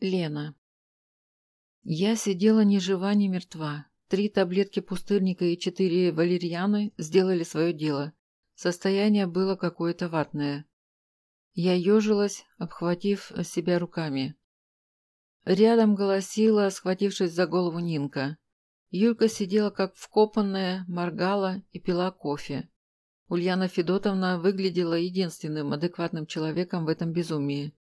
Лена. Я сидела ни жива, ни мертва. Три таблетки пустырника и четыре валерьяны сделали свое дело. Состояние было какое-то ватное. Я ежилась, обхватив себя руками. Рядом голосила, схватившись за голову Нинка. Юлька сидела как вкопанная, моргала и пила кофе. Ульяна Федотовна выглядела единственным адекватным человеком в этом безумии.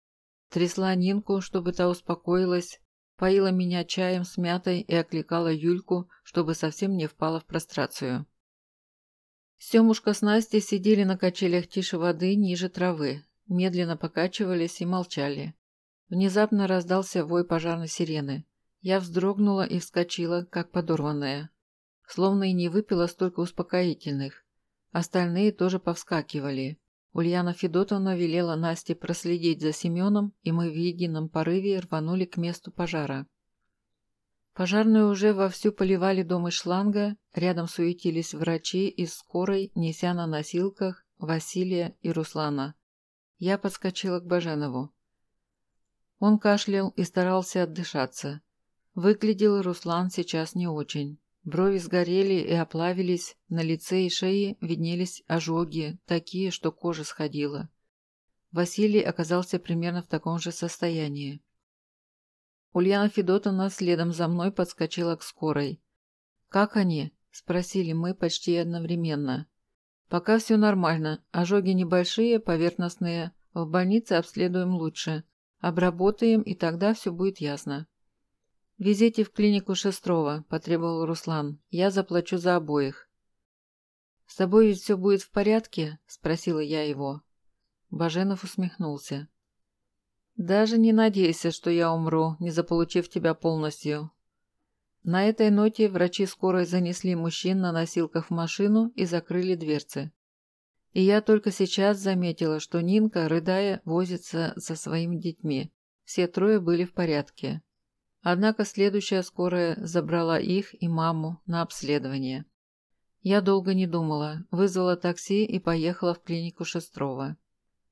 Трясла Нинку, чтобы та успокоилась, поила меня чаем с мятой и окликала Юльку, чтобы совсем не впала в прострацию. Семушка с Настей сидели на качелях тише воды, ниже травы, медленно покачивались и молчали. Внезапно раздался вой пожарной сирены. Я вздрогнула и вскочила, как подорванная. Словно и не выпила столько успокоительных. Остальные тоже повскакивали. Ульяна Федотовна велела Насте проследить за Семеном, и мы в едином порыве рванули к месту пожара. Пожарные уже вовсю поливали дом из шланга, рядом суетились врачи из скорой, неся на носилках Василия и Руслана. Я подскочила к Баженову. Он кашлял и старался отдышаться. Выглядел Руслан сейчас не очень. Брови сгорели и оплавились, на лице и шее виднелись ожоги, такие, что кожа сходила. Василий оказался примерно в таком же состоянии. Ульяна Федотовна следом за мной подскочила к скорой. «Как они?» – спросили мы почти одновременно. «Пока все нормально. Ожоги небольшие, поверхностные. В больнице обследуем лучше. Обработаем, и тогда все будет ясно». «Везите в клинику Шестрова», – потребовал Руслан. «Я заплачу за обоих». «С тобой ведь все будет в порядке?» – спросила я его. Баженов усмехнулся. «Даже не надейся, что я умру, не заполучив тебя полностью». На этой ноте врачи скорой занесли мужчин на носилках в машину и закрыли дверцы. И я только сейчас заметила, что Нинка, рыдая, возится со своими детьми. Все трое были в порядке. Однако следующая скорая забрала их и маму на обследование. Я долго не думала, вызвала такси и поехала в клинику Шестрова.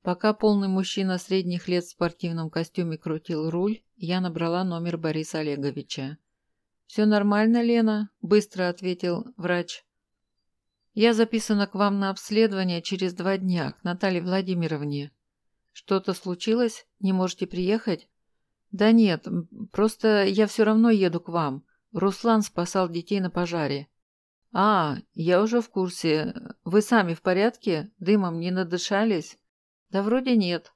Пока полный мужчина средних лет в спортивном костюме крутил руль, я набрала номер Бориса Олеговича. «Все нормально, Лена?» – быстро ответил врач. «Я записана к вам на обследование через два дня, к Наталье Владимировне. Что-то случилось? Не можете приехать?» «Да нет, просто я все равно еду к вам. Руслан спасал детей на пожаре». «А, я уже в курсе. Вы сами в порядке? Дымом не надышались?» «Да вроде нет».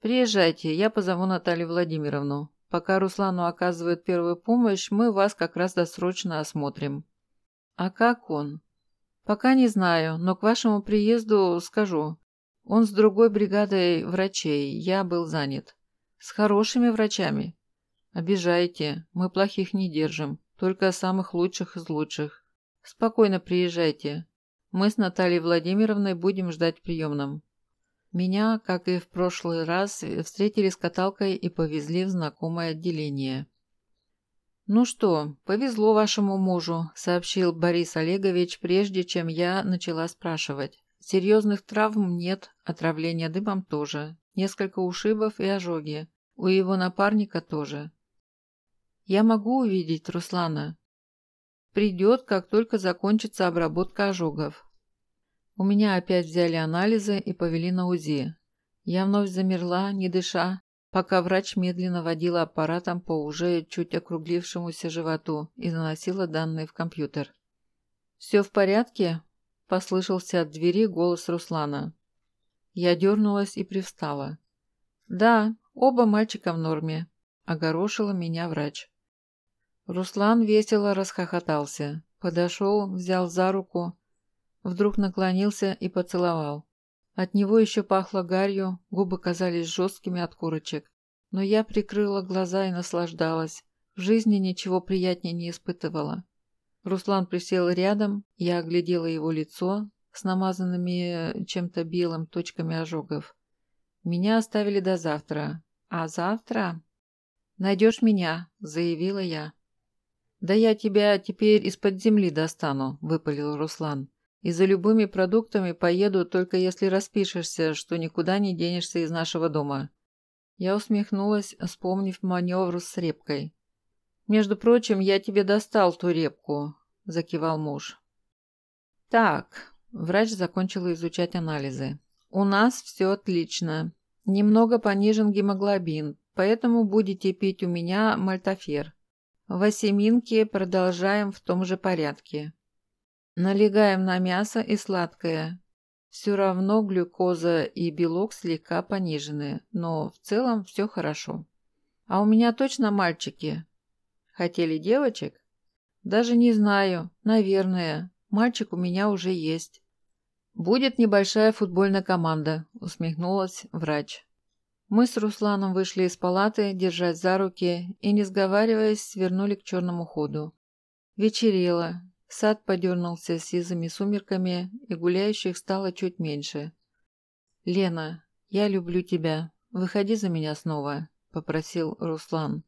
«Приезжайте, я позову Наталью Владимировну. Пока Руслану оказывают первую помощь, мы вас как раз досрочно осмотрим». «А как он?» «Пока не знаю, но к вашему приезду скажу. Он с другой бригадой врачей, я был занят». С хорошими врачами. Обижаете, мы плохих не держим, только самых лучших из лучших. Спокойно приезжайте. Мы с Натальей Владимировной будем ждать приемном. Меня, как и в прошлый раз, встретили с каталкой и повезли в знакомое отделение. «Ну что, повезло вашему мужу», – сообщил Борис Олегович, прежде чем я начала спрашивать. «Серьезных травм нет, отравления дымом тоже. Несколько ушибов и ожоги. У его напарника тоже. Я могу увидеть Руслана. Придет, как только закончится обработка ожогов. У меня опять взяли анализы и повели на УЗИ. Я вновь замерла, не дыша, пока врач медленно водила аппаратом по уже чуть округлившемуся животу и заносила данные в компьютер. «Все в порядке?» – послышался от двери голос Руслана. Я дернулась и привстала. «Да, оба мальчика в норме», – огорошила меня врач. Руслан весело расхохотался, подошел, взял за руку, вдруг наклонился и поцеловал. От него еще пахло гарью, губы казались жесткими от корочек. Но я прикрыла глаза и наслаждалась. В жизни ничего приятнее не испытывала. Руслан присел рядом, я оглядела его лицо с намазанными чем-то белым точками ожогов. Меня оставили до завтра. А завтра... «Найдешь меня», — заявила я. «Да я тебя теперь из-под земли достану», — выпалил Руслан. «И за любыми продуктами поеду, только если распишешься, что никуда не денешься из нашего дома. Я усмехнулась, вспомнив маневр с репкой. «Между прочим, я тебе достал ту репку», – закивал муж. «Так», – врач закончил изучать анализы. «У нас все отлично. Немного понижен гемоглобин, поэтому будете пить у меня мальтофер. В осеминке продолжаем в том же порядке. Налегаем на мясо и сладкое. Все равно глюкоза и белок слегка понижены, но в целом все хорошо. А у меня точно мальчики. Хотели девочек? Даже не знаю, наверное. Мальчик у меня уже есть. Будет небольшая футбольная команда, усмехнулась врач. Мы с Русланом вышли из палаты, держась за руки, и, не сговариваясь, свернули к черному ходу. Вечерело, сад подернулся сизыми сумерками, и гуляющих стало чуть меньше. «Лена, я люблю тебя. Выходи за меня снова», — попросил Руслан.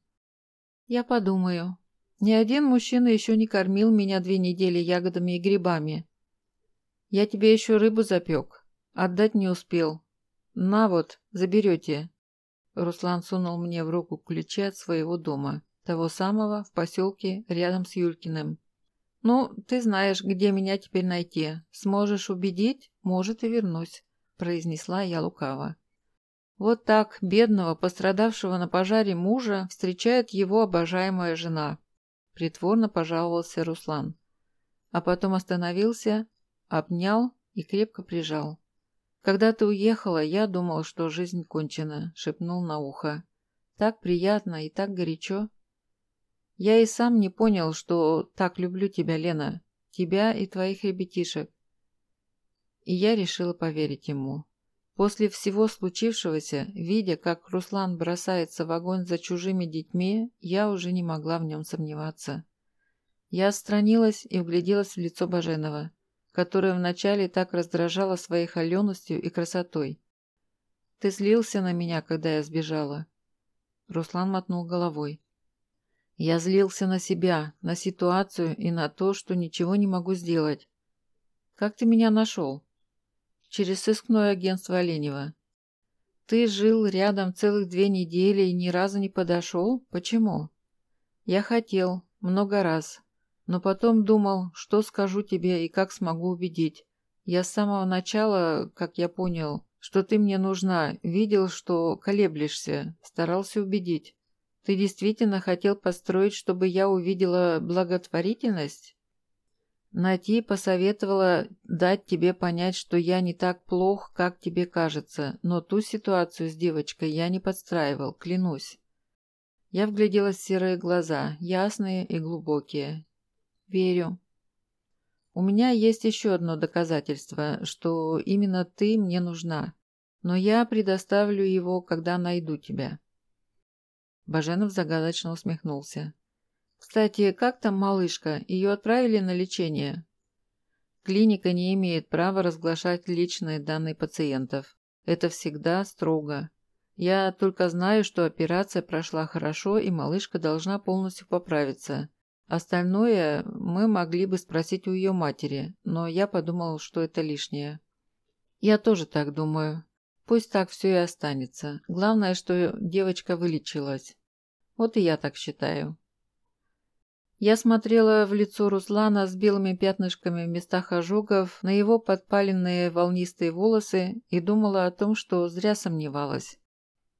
«Я подумаю. Ни один мужчина еще не кормил меня две недели ягодами и грибами. Я тебе еще рыбу запек. Отдать не успел. На вот, заберете. Руслан сунул мне в руку ключи от своего дома, того самого в поселке рядом с Юлькиным. «Ну, ты знаешь, где меня теперь найти. Сможешь убедить? Может, и вернусь», – произнесла я лукаво. Вот так бедного, пострадавшего на пожаре мужа встречает его обожаемая жена. Притворно пожаловался Руслан. А потом остановился, обнял и крепко прижал. «Когда ты уехала, я думал, что жизнь кончена», — шепнул на ухо. «Так приятно и так горячо». «Я и сам не понял, что так люблю тебя, Лена, тебя и твоих ребятишек». И я решила поверить ему. После всего случившегося, видя, как Руслан бросается в огонь за чужими детьми, я уже не могла в нем сомневаться. Я отстранилась и вгляделась в лицо Баженова которая вначале так раздражала своей холеностью и красотой. «Ты злился на меня, когда я сбежала?» Руслан мотнул головой. «Я злился на себя, на ситуацию и на то, что ничего не могу сделать. Как ты меня нашел?» «Через сыскное агентство Оленева». «Ты жил рядом целых две недели и ни разу не подошел? Почему?» «Я хотел, много раз, но потом думал, что скажу тебе и как смогу убедить. Я с самого начала, как я понял, что ты мне нужна, видел, что колеблешься, старался убедить. Ты действительно хотел построить, чтобы я увидела благотворительность? Нати посоветовала дать тебе понять, что я не так плох, как тебе кажется, но ту ситуацию с девочкой я не подстраивал, клянусь. Я вгляделась в серые глаза, ясные и глубокие, Верю. У меня есть еще одно доказательство, что именно ты мне нужна, но я предоставлю его, когда найду тебя. Баженов загадочно усмехнулся. Кстати, как там малышка? Ее отправили на лечение? Клиника не имеет права разглашать личные данные пациентов. Это всегда строго. Я только знаю, что операция прошла хорошо, и малышка должна полностью поправиться. Остальное мы могли бы спросить у ее матери, но я подумал, что это лишнее. Я тоже так думаю. Пусть так все и останется. Главное, что девочка вылечилась. Вот и я так считаю. Я смотрела в лицо Руслана с белыми пятнышками в местах ожогов, на его подпаленные волнистые волосы и думала о том, что зря сомневалась.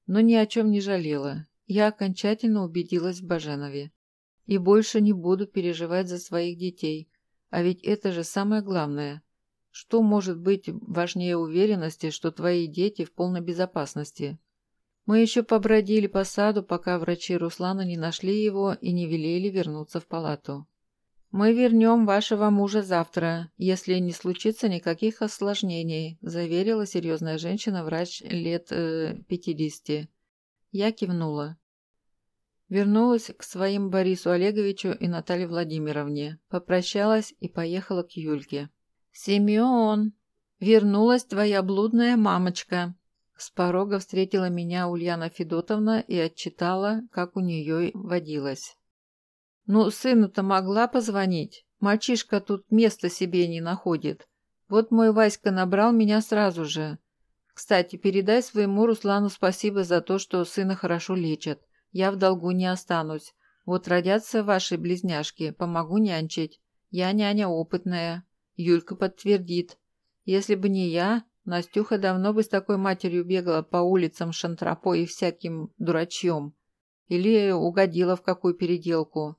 Но ни о чем не жалела. Я окончательно убедилась в Баженове. И больше не буду переживать за своих детей. А ведь это же самое главное. Что может быть важнее уверенности, что твои дети в полной безопасности? Мы еще побродили по саду, пока врачи Руслана не нашли его и не велели вернуться в палату. «Мы вернем вашего мужа завтра, если не случится никаких осложнений», заверила серьезная женщина-врач лет э, 50. Я кивнула. Вернулась к своим Борису Олеговичу и Наталье Владимировне, попрощалась и поехала к Юльке. «Семен, вернулась твоя блудная мамочка!» С порога встретила меня Ульяна Федотовна и отчитала, как у нее водилось. «Ну, сыну-то могла позвонить? Мальчишка тут места себе не находит. Вот мой Васька набрал меня сразу же. Кстати, передай своему Руслану спасибо за то, что сына хорошо лечат. Я в долгу не останусь. Вот родятся ваши близняшки, помогу нянчить. Я няня опытная. Юлька подтвердит. Если бы не я, Настюха давно бы с такой матерью бегала по улицам Шантропо и всяким дурачьем. Или угодила в какую переделку.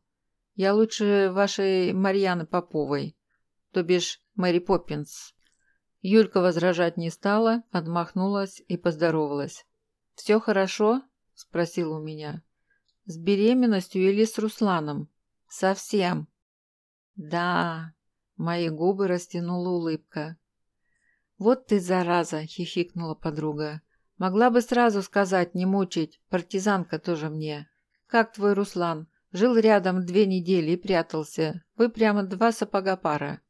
Я лучше вашей Марьяны Поповой, то бишь Мэри Поппинс. Юлька возражать не стала, отмахнулась и поздоровалась. «Все хорошо?» – спросила у меня. «С беременностью или с Русланом?» «Совсем». «Да», – мои губы растянула улыбка. «Вот ты зараза!» – хихикнула подруга. «Могла бы сразу сказать, не мучить, партизанка тоже мне. Как твой Руслан? Жил рядом две недели и прятался. Вы прямо два сапога пара».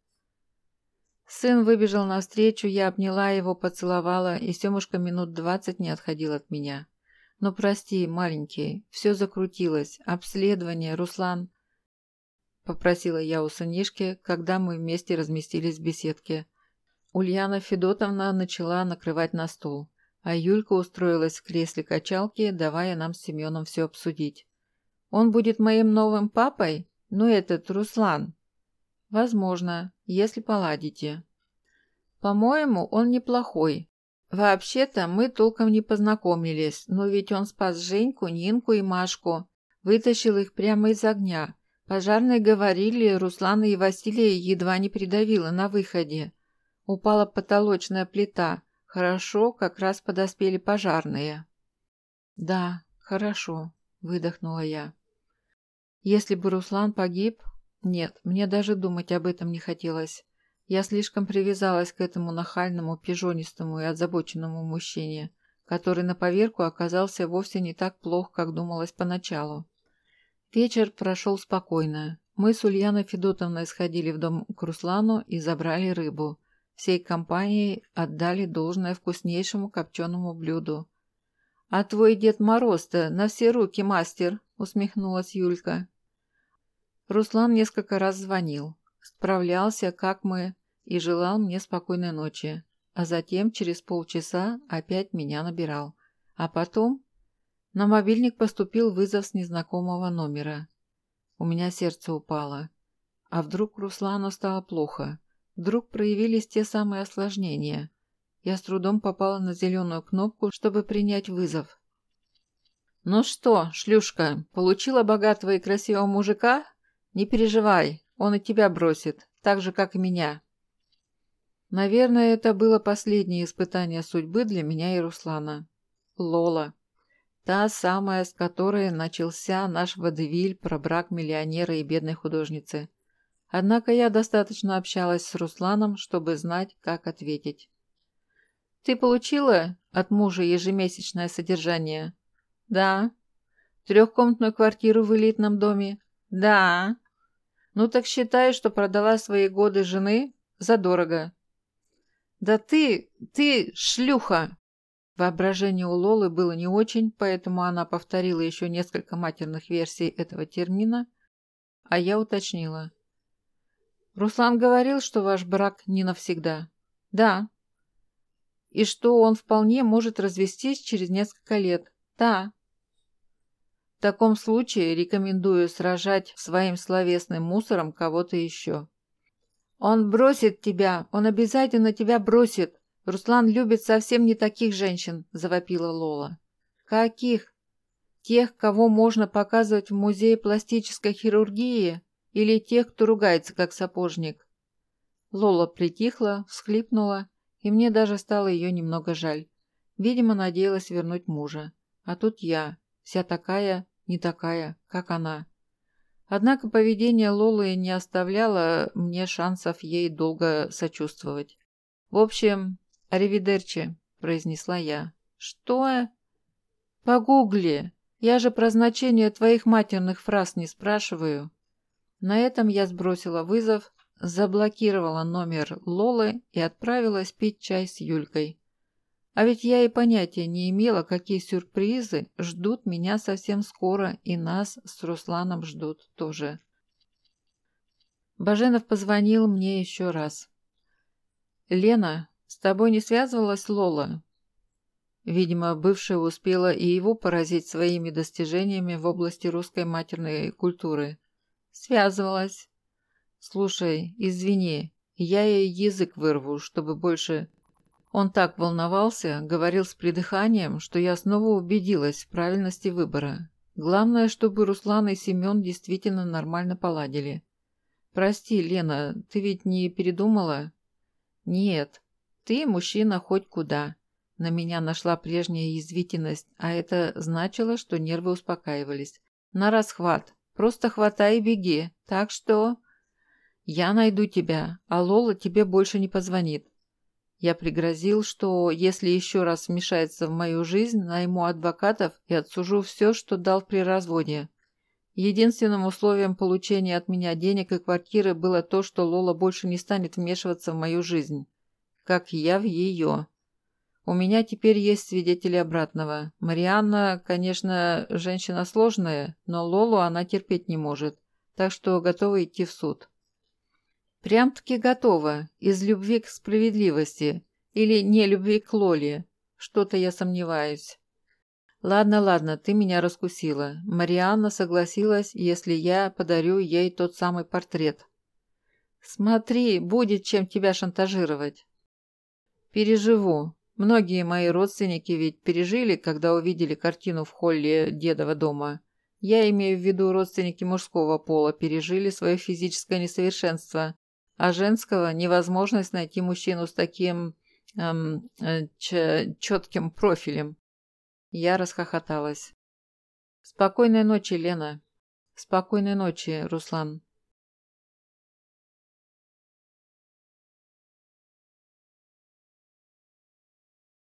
Сын выбежал навстречу, я обняла его, поцеловала, и Семушка минут двадцать не отходил от меня. «Ну, прости, маленький, все закрутилось. Обследование, Руслан...» Попросила я у сынишки, когда мы вместе разместились в беседке. Ульяна Федотовна начала накрывать на стол, а Юлька устроилась в кресле качалки, давая нам с Семеном все обсудить. «Он будет моим новым папой? Ну, этот Руслан». «Возможно, если поладите». «По-моему, он неплохой. Вообще-то мы толком не познакомились, но ведь он спас Женьку, Нинку и Машку, вытащил их прямо из огня. Пожарные говорили, Руслана и Василия едва не придавило на выходе. Упала потолочная плита. Хорошо, как раз подоспели пожарные. «Да, хорошо», — выдохнула я. «Если бы Руслан погиб...» Нет, мне даже думать об этом не хотелось. Я слишком привязалась к этому нахальному, пижонистому и озабоченному мужчине, который на поверку оказался вовсе не так плох, как думалось поначалу. Вечер прошел спокойно. Мы с Ульяной Федотовной сходили в дом к Руслану и забрали рыбу. Всей компанией отдали должное вкуснейшему копченому блюду. «А твой Дед Мороз-то на все руки мастер!» — усмехнулась Юлька. Руслан несколько раз звонил, справлялся, как мы, и желал мне спокойной ночи, а затем через полчаса опять меня набирал. А потом на мобильник поступил вызов с незнакомого номера. У меня сердце упало. А вдруг Руслану стало плохо? Вдруг проявились те самые осложнения. Я с трудом попала на зеленую кнопку, чтобы принять вызов. «Ну что, шлюшка, получила богатого и красивого мужика? Не переживай, он и тебя бросит, так же, как и меня». Наверное, это было последнее испытание судьбы для меня и Руслана. Лола. Та самая, с которой начался наш водевиль про брак миллионера и бедной художницы. Однако я достаточно общалась с Русланом, чтобы знать, как ответить. «Ты получила от мужа ежемесячное содержание?» «Да». «Трехкомнатную квартиру в элитном доме?» «Да». «Ну так считай, что продала свои годы жены задорого». «Да ты, ты шлюха!» Воображение у Лолы было не очень, поэтому она повторила еще несколько матерных версий этого термина, а я уточнила. Руслан говорил, что ваш брак не навсегда. Да. И что он вполне может развестись через несколько лет. Да. В таком случае рекомендую сражать своим словесным мусором кого-то еще. Он бросит тебя, он обязательно тебя бросит. Руслан любит совсем не таких женщин, завопила Лола. Каких? Тех, кого можно показывать в музее пластической хирургии? Или тех, кто ругается, как сапожник. Лола притихла, всхлипнула, и мне даже стало ее немного жаль. Видимо, надеялась вернуть мужа. А тут я, вся такая, не такая, как она. Однако поведение Лолы не оставляло мне шансов ей долго сочувствовать. «В общем, аривидерчи», — произнесла я. «Что?» «Погугли. Я же про значение твоих матерных фраз не спрашиваю». На этом я сбросила вызов, заблокировала номер Лолы и отправилась пить чай с Юлькой. А ведь я и понятия не имела, какие сюрпризы ждут меня совсем скоро, и нас с Русланом ждут тоже. Баженов позвонил мне еще раз. «Лена, с тобой не связывалась Лола?» Видимо, бывшая успела и его поразить своими достижениями в области русской матерной культуры. Связывалась. Слушай, извини, я ей язык вырву, чтобы больше... Он так волновался, говорил с придыханием, что я снова убедилась в правильности выбора. Главное, чтобы Руслан и Семен действительно нормально поладили. «Прости, Лена, ты ведь не передумала?» «Нет, ты мужчина хоть куда». На меня нашла прежняя язвительность, а это значило, что нервы успокаивались. «На расхват. Просто хватай и беги. Так что...» «Я найду тебя, а Лола тебе больше не позвонит. Я пригрозил, что если еще раз вмешается в мою жизнь, найму адвокатов и отсужу все, что дал при разводе. Единственным условием получения от меня денег и квартиры было то, что Лола больше не станет вмешиваться в мою жизнь, как я в ее. У меня теперь есть свидетели обратного. Марианна, конечно, женщина сложная, но Лолу она терпеть не может, так что готова идти в суд. Прям-таки готова, из любви к справедливости. Или не любви к Лоле. Что-то я сомневаюсь. Ладно, ладно, ты меня раскусила. Марианна согласилась, если я подарю ей тот самый портрет. Смотри, будет чем тебя шантажировать. Переживу. Многие мои родственники ведь пережили, когда увидели картину в холле дедова дома. Я имею в виду родственники мужского пола, пережили свое физическое несовершенство а женского – невозможность найти мужчину с таким эм, э, четким профилем. Я расхохоталась. «Спокойной ночи, Лена». «Спокойной ночи, Руслан».